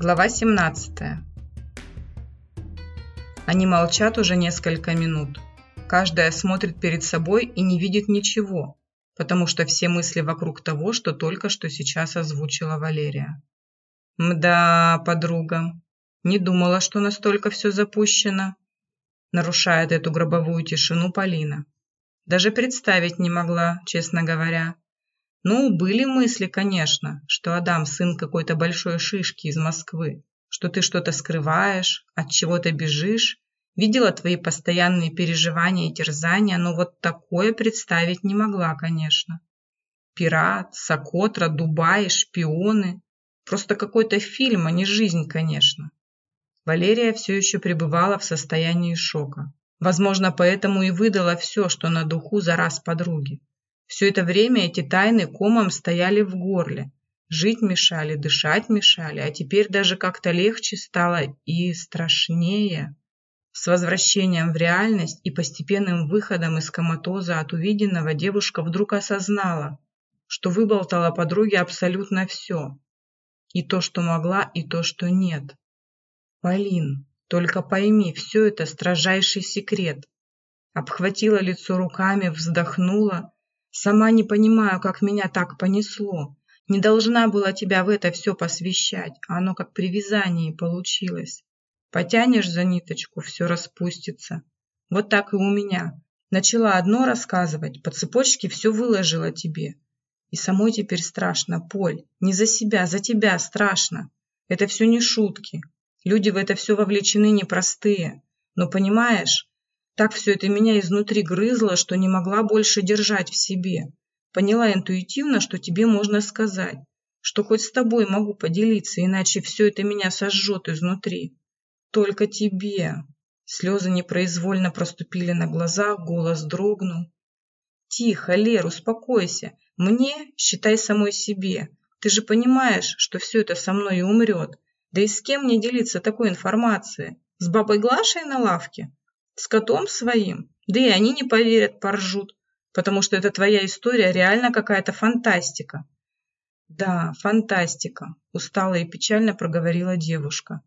Глава 17. Они молчат уже несколько минут. Каждая смотрит перед собой и не видит ничего, потому что все мысли вокруг того, что только что сейчас озвучила Валерия. «Мда, подруга, не думала, что настолько все запущено», нарушает эту гробовую тишину Полина. Даже представить не могла, честно говоря. Ну, были мысли, конечно, что Адам сын какой-то большой шишки из Москвы, что ты что-то скрываешь, от чего-то бежишь. Видела твои постоянные переживания и терзания, но вот такое представить не могла, конечно. Пират, Сокотра, Дубай, шпионы. Просто какой-то фильм, а не жизнь, конечно. Валерия все еще пребывала в состоянии шока. Возможно, поэтому и выдала все, что на духу за раз подруги. Все это время эти тайны комом стояли в горле. Жить мешали, дышать мешали, а теперь даже как-то легче стало и страшнее. С возвращением в реальность и постепенным выходом из коматоза от увиденного девушка вдруг осознала, что выболтала подруге абсолютно все. И то, что могла, и то, что нет. «Полин, только пойми, все это строжайший секрет». Обхватила лицо руками, вздохнула Сама не понимаю, как меня так понесло. Не должна была тебя в это все посвящать, а оно как при вязании получилось. Потянешь за ниточку, все распустится. Вот так и у меня. Начала одно рассказывать, по цепочке все выложила тебе. И самой теперь страшно, Поль. Не за себя, за тебя страшно. Это все не шутки. Люди в это все вовлечены непростые. Но понимаешь, так все это меня изнутри грызло, что не могла больше держать в себе. Поняла интуитивно, что тебе можно сказать, что хоть с тобой могу поделиться, иначе все это меня сожжет изнутри. Только тебе. Слезы непроизвольно проступили на глазах, голос дрогнул. Тихо, Лер, успокойся. Мне считай самой себе. Ты же понимаешь, что все это со мной и умрет. Да и с кем мне делиться такой информацией? С бабой Глашей на лавке? С котом своим, да и они не поверят, поржут, потому что это твоя история реально какая-то фантастика. Да, фантастика, устало и печально проговорила девушка.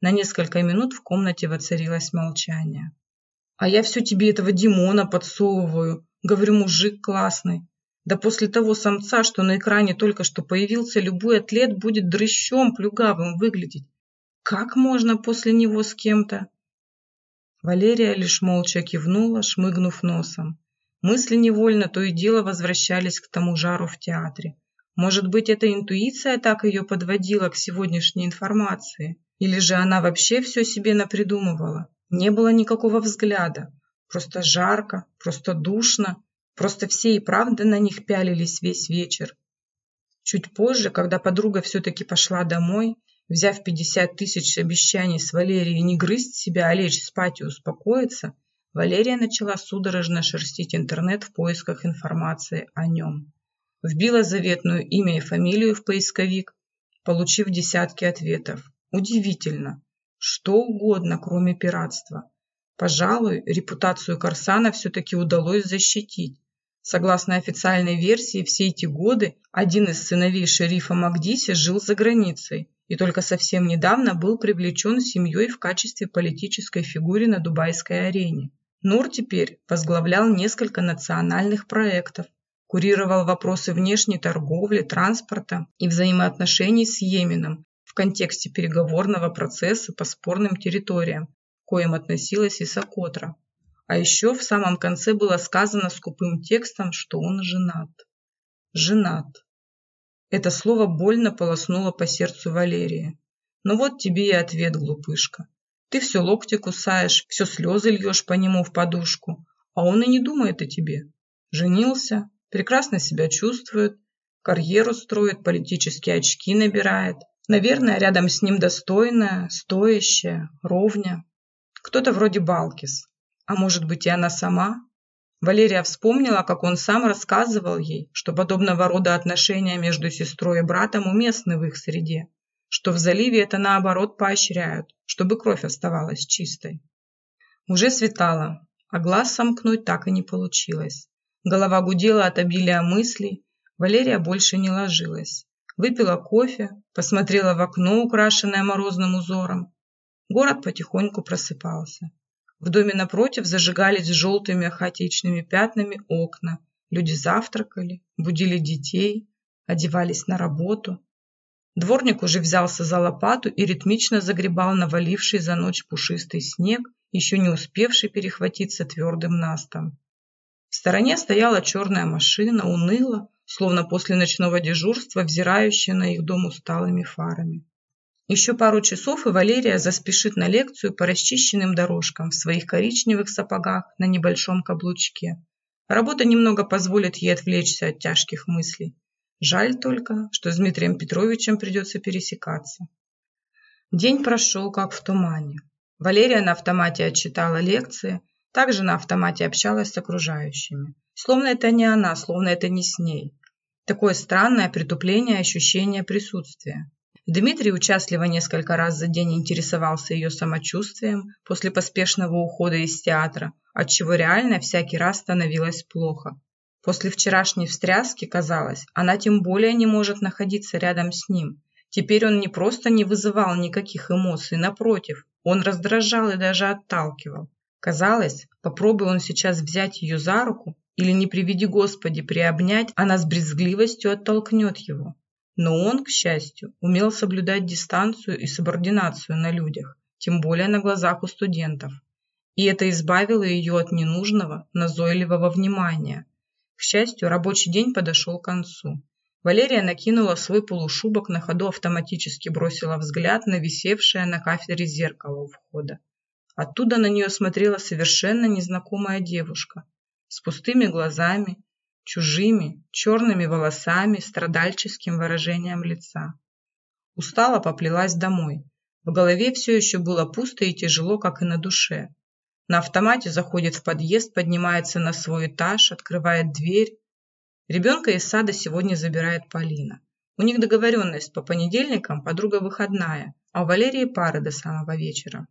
На несколько минут в комнате воцарилось молчание. А я все тебе этого Димона подсовываю. Говорю, мужик классный. Да после того самца, что на экране только что появился, любой атлет будет дрыщом плюгавым выглядеть. Как можно после него с кем-то? Валерия лишь молча кивнула, шмыгнув носом. Мысли невольно то и дело возвращались к тому жару в театре. Может быть, эта интуиция так ее подводила к сегодняшней информации? Или же она вообще все себе напридумывала? Не было никакого взгляда. Просто жарко, просто душно. Просто все и правда на них пялились весь вечер. Чуть позже, когда подруга все-таки пошла домой, Взяв 50 тысяч обещаний с Валерией не грызть себя, а лечь спать и успокоиться, Валерия начала судорожно шерстить интернет в поисках информации о нем. Вбила заветную имя и фамилию в поисковик, получив десятки ответов. Удивительно. Что угодно, кроме пиратства. Пожалуй, репутацию Корсана все-таки удалось защитить. Согласно официальной версии, все эти годы один из сыновей шерифа Магдиси жил за границей и только совсем недавно был привлечен семьей в качестве политической фигуры на дубайской арене. Нур теперь возглавлял несколько национальных проектов, курировал вопросы внешней торговли, транспорта и взаимоотношений с Йеменом в контексте переговорного процесса по спорным территориям, к коим относилась и Сокотра. А еще в самом конце было сказано скупым текстом, что он женат. Женат. Это слово больно полоснуло по сердцу Валерии. Ну вот тебе и ответ, глупышка. Ты все локти кусаешь, все слезы льешь по нему в подушку, а он и не думает о тебе. Женился, прекрасно себя чувствует, карьеру строит, политические очки набирает. Наверное, рядом с ним достойная, стоящая, ровня. Кто-то вроде Балкис. А может быть и она сама? Валерия вспомнила, как он сам рассказывал ей, что подобного рода отношения между сестрой и братом уместны в их среде, что в заливе это наоборот поощряют, чтобы кровь оставалась чистой. Уже светало, а глаз сомкнуть так и не получилось. Голова гудела от обилия мыслей, Валерия больше не ложилась. Выпила кофе, посмотрела в окно, украшенное морозным узором. Город потихоньку просыпался. В доме напротив зажигались желтыми хаотичными пятнами окна. Люди завтракали, будили детей, одевались на работу. Дворник уже взялся за лопату и ритмично загребал наваливший за ночь пушистый снег, еще не успевший перехватиться твердым настом. В стороне стояла черная машина, уныло, словно после ночного дежурства, взирающая на их дом усталыми фарами. Еще пару часов, и Валерия заспешит на лекцию по расчищенным дорожкам в своих коричневых сапогах на небольшом каблучке. Работа немного позволит ей отвлечься от тяжких мыслей. Жаль только, что с Дмитрием Петровичем придется пересекаться. День прошел как в тумане. Валерия на автомате отчитала лекции, также на автомате общалась с окружающими. Словно это не она, словно это не с ней. Такое странное притупление ощущения присутствия. Дмитрий участливо несколько раз за день интересовался ее самочувствием после поспешного ухода из театра, отчего реально всякий раз становилось плохо. После вчерашней встряски, казалось, она тем более не может находиться рядом с ним. Теперь он не просто не вызывал никаких эмоций, напротив, он раздражал и даже отталкивал. Казалось, попробуй он сейчас взять ее за руку или, не приведи Господи, приобнять, она с брезгливостью оттолкнет его. Но он, к счастью, умел соблюдать дистанцию и субординацию на людях, тем более на глазах у студентов. И это избавило ее от ненужного, назойливого внимания. К счастью, рабочий день подошел к концу. Валерия накинула свой полушубок, на ходу автоматически бросила взгляд на висевшее на кафедре зеркало у входа. Оттуда на нее смотрела совершенно незнакомая девушка с пустыми глазами, чужими, черными волосами, страдальческим выражением лица. Устала поплелась домой. В голове все еще было пусто и тяжело, как и на душе. На автомате заходит в подъезд, поднимается на свой этаж, открывает дверь. Ребенка из сада сегодня забирает Полина. У них договоренность по понедельникам, подруга выходная, а у Валерии пары до самого вечера.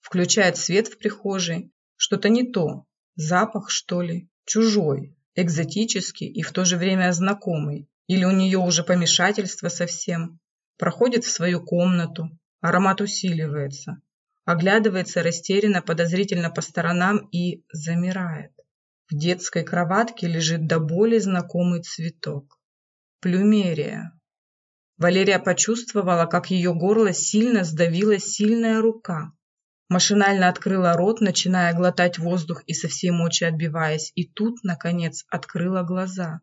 Включает свет в прихожей. Что-то не то. Запах, что ли? Чужой, экзотический и в то же время знакомый. Или у нее уже помешательство совсем. Проходит в свою комнату. Аромат усиливается. Оглядывается растерянно, подозрительно по сторонам и замирает. В детской кроватке лежит до боли знакомый цветок. Плюмерия. Валерия почувствовала, как ее горло сильно сдавила сильная рука. Машинально открыла рот, начиная глотать воздух и со всей мочи отбиваясь, и тут, наконец, открыла глаза.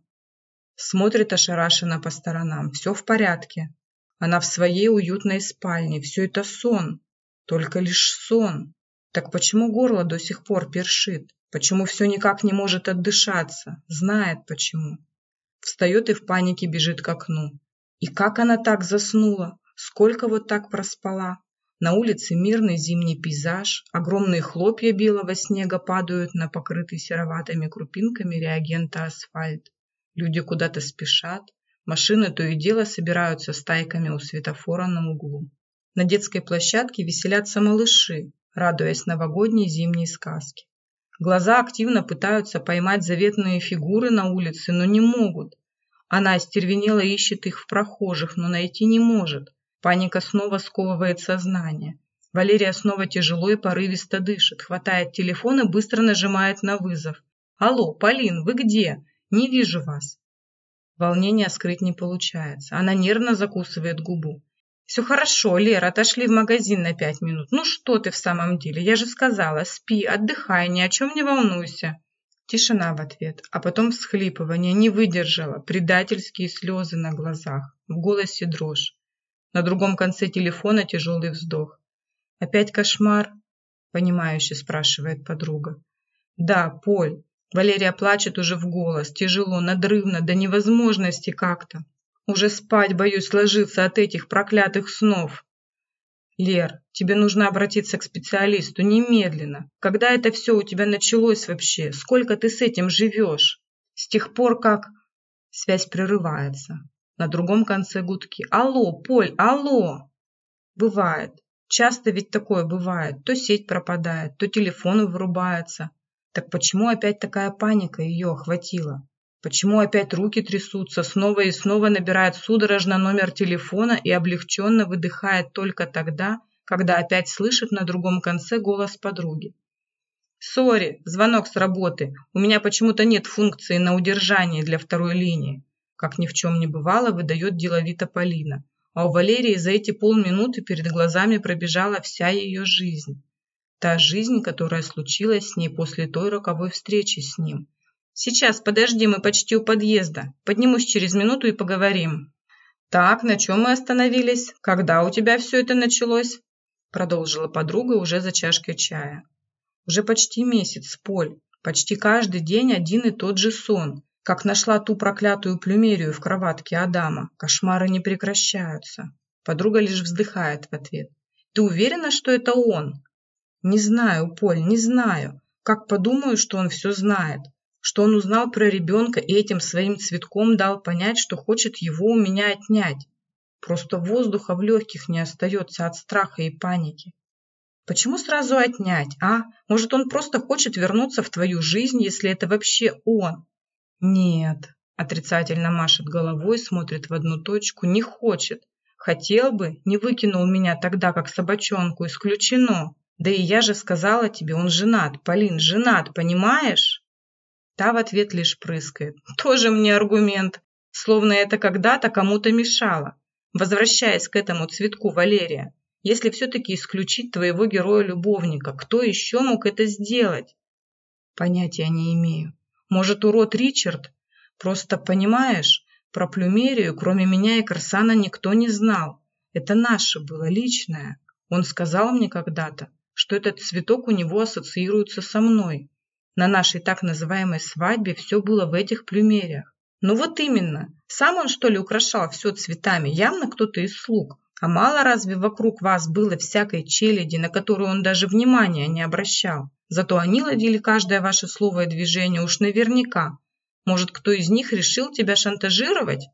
Смотрит ошарашенно по сторонам. Все в порядке. Она в своей уютной спальне. Все это сон. Только лишь сон. Так почему горло до сих пор першит? Почему все никак не может отдышаться? Знает почему. Встает и в панике бежит к окну. И как она так заснула? Сколько вот так проспала? На улице мирный зимний пейзаж, огромные хлопья белого снега падают на покрытый сероватыми крупинками реагента асфальт. Люди куда-то спешат, машины то и дело собираются стайками у светофора на углу. На детской площадке веселятся малыши, радуясь новогодней зимней сказке. Глаза активно пытаются поймать заветные фигуры на улице, но не могут. Она остервенела ищет их в прохожих, но найти не может – Паника снова сковывает сознание. Валерия снова тяжело и порывисто дышит, хватает телефон и быстро нажимает на вызов. «Алло, Полин, вы где? Не вижу вас». Волнение скрыть не получается. Она нервно закусывает губу. «Все хорошо, Лера, отошли в магазин на пять минут. Ну что ты в самом деле? Я же сказала, спи, отдыхай, ни о чем не волнуйся». Тишина в ответ, а потом всхлипывание, не выдержала, предательские слезы на глазах, в голосе дрожь. На другом конце телефона тяжелый вздох. «Опять кошмар?» – понимающе спрашивает подруга. «Да, Поль». Валерия плачет уже в голос, тяжело, надрывно, до невозможности как-то. Уже спать боюсь ложиться от этих проклятых снов. Лер, тебе нужно обратиться к специалисту немедленно. Когда это все у тебя началось вообще? Сколько ты с этим живешь? С тех пор, как... Связь прерывается. На другом конце гудки. «Алло, Поль, алло!» Бывает. Часто ведь такое бывает. То сеть пропадает, то телефон вырубается. Так почему опять такая паника ее охватила? Почему опять руки трясутся, снова и снова набирает судорожно номер телефона и облегченно выдыхает только тогда, когда опять слышит на другом конце голос подруги. «Сори, звонок с работы. У меня почему-то нет функции на удержание для второй линии». Как ни в чем не бывало, выдает деловито Полина. А у Валерии за эти полминуты перед глазами пробежала вся ее жизнь. Та жизнь, которая случилась с ней после той роковой встречи с ним. «Сейчас, подожди, мы почти у подъезда. Поднимусь через минуту и поговорим». «Так, на чем мы остановились? Когда у тебя все это началось?» Продолжила подруга уже за чашкой чая. Уже почти месяц, Поль. Почти каждый день один и тот же сон. Как нашла ту проклятую плюмерию в кроватке Адама. Кошмары не прекращаются. Подруга лишь вздыхает в ответ. Ты уверена, что это он? Не знаю, Поль, не знаю. Как подумаю, что он все знает. Что он узнал про ребенка и этим своим цветком дал понять, что хочет его у меня отнять. Просто воздуха в легких не остается от страха и паники. Почему сразу отнять, а? Может, он просто хочет вернуться в твою жизнь, если это вообще он? Нет, отрицательно машет головой, смотрит в одну точку, не хочет. Хотел бы, не выкинул меня тогда, как собачонку, исключено. Да и я же сказала тебе, он женат, Полин, женат, понимаешь? Та в ответ лишь прыскает. Тоже мне аргумент. Словно это когда-то кому-то мешало. Возвращаясь к этому цветку Валерия, если все-таки исключить твоего героя-любовника, кто еще мог это сделать? Понятия не имею. Может, урод Ричард? Просто понимаешь, про плюмерию, кроме меня и Корсана, никто не знал. Это наше было, личное. Он сказал мне когда-то, что этот цветок у него ассоциируется со мной. На нашей так называемой свадьбе все было в этих плюмериях. Ну вот именно. Сам он, что ли, украшал все цветами? Явно кто-то из слуг. А мало разве вокруг вас было всякой челяди, на которую он даже внимания не обращал? Зато они ладили каждое ваше слово и движение уж наверняка. Может, кто из них решил тебя шантажировать?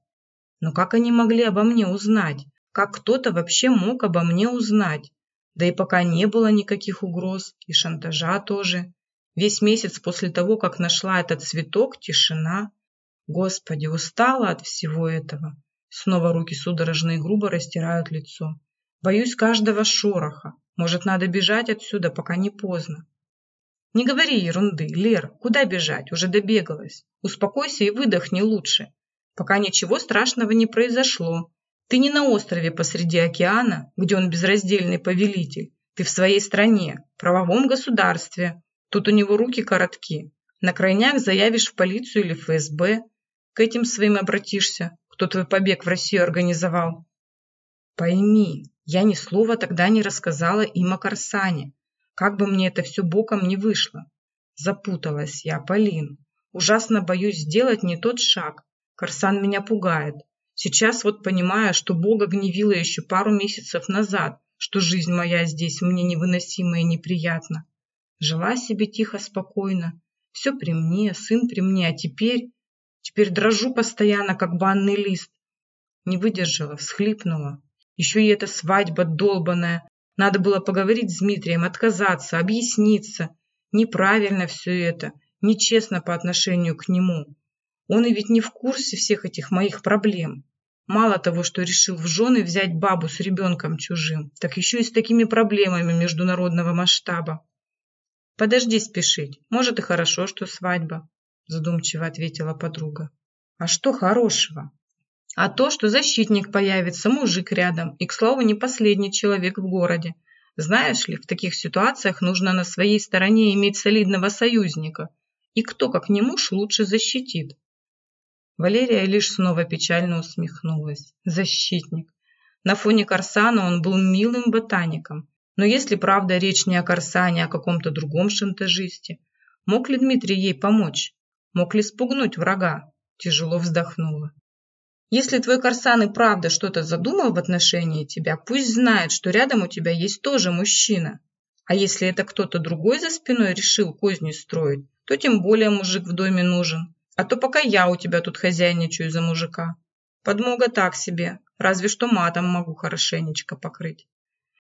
Но как они могли обо мне узнать? Как кто-то вообще мог обо мне узнать? Да и пока не было никаких угроз, и шантажа тоже. Весь месяц после того, как нашла этот цветок, тишина. Господи, устала от всего этого. Снова руки судорожно и грубо растирают лицо. Боюсь каждого шороха. Может, надо бежать отсюда, пока не поздно. Не говори ерунды, Лер, куда бежать? Уже добегалась. Успокойся и выдохни лучше. Пока ничего страшного не произошло. Ты не на острове посреди океана, где он безраздельный повелитель. Ты в своей стране, правовом государстве. Тут у него руки коротки. На крайняк заявишь в полицию или ФСБ. К этим своим обратишься кто твой побег в Россию организовал. Пойми, я ни слова тогда не рассказала им о Корсане. Как бы мне это все боком не вышло. Запуталась я, Полин. Ужасно боюсь сделать не тот шаг. Корсан меня пугает. Сейчас вот понимаю, что Бога гневила еще пару месяцев назад, что жизнь моя здесь мне невыносима и неприятна. Жила себе тихо, спокойно. Все при мне, сын при мне, а теперь Теперь дрожу постоянно, как банный лист. Не выдержала, всхлипнула. Еще и эта свадьба долбаная. Надо было поговорить с Дмитрием, отказаться, объясниться. Неправильно все это, нечестно по отношению к нему. Он и ведь не в курсе всех этих моих проблем. Мало того, что решил в жены взять бабу с ребенком чужим, так еще и с такими проблемами международного масштаба. Подожди спешить. Может и хорошо, что свадьба задумчиво ответила подруга. А что хорошего? А то, что защитник появится, мужик рядом, и, к слову, не последний человек в городе. Знаешь ли, в таких ситуациях нужно на своей стороне иметь солидного союзника. И кто, как не муж, лучше защитит? Валерия лишь снова печально усмехнулась. Защитник. На фоне Корсана он был милым ботаником. Но если правда речь не о Корсане, а о каком-то другом шантажисте, мог ли Дмитрий ей помочь? Мог ли спугнуть врага? Тяжело вздохнула. Если твой Корсан и правда что-то задумал в отношении тебя, пусть знает, что рядом у тебя есть тоже мужчина. А если это кто-то другой за спиной решил козни строить, то тем более мужик в доме нужен. А то пока я у тебя тут хозяйничаю за мужика. Подмога так себе, разве что матом могу хорошенечко покрыть.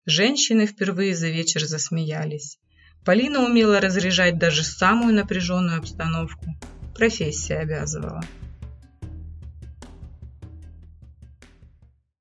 Женщины впервые за вечер засмеялись. Полина умела разряжать даже самую напряженную обстановку. Профессия обязывала.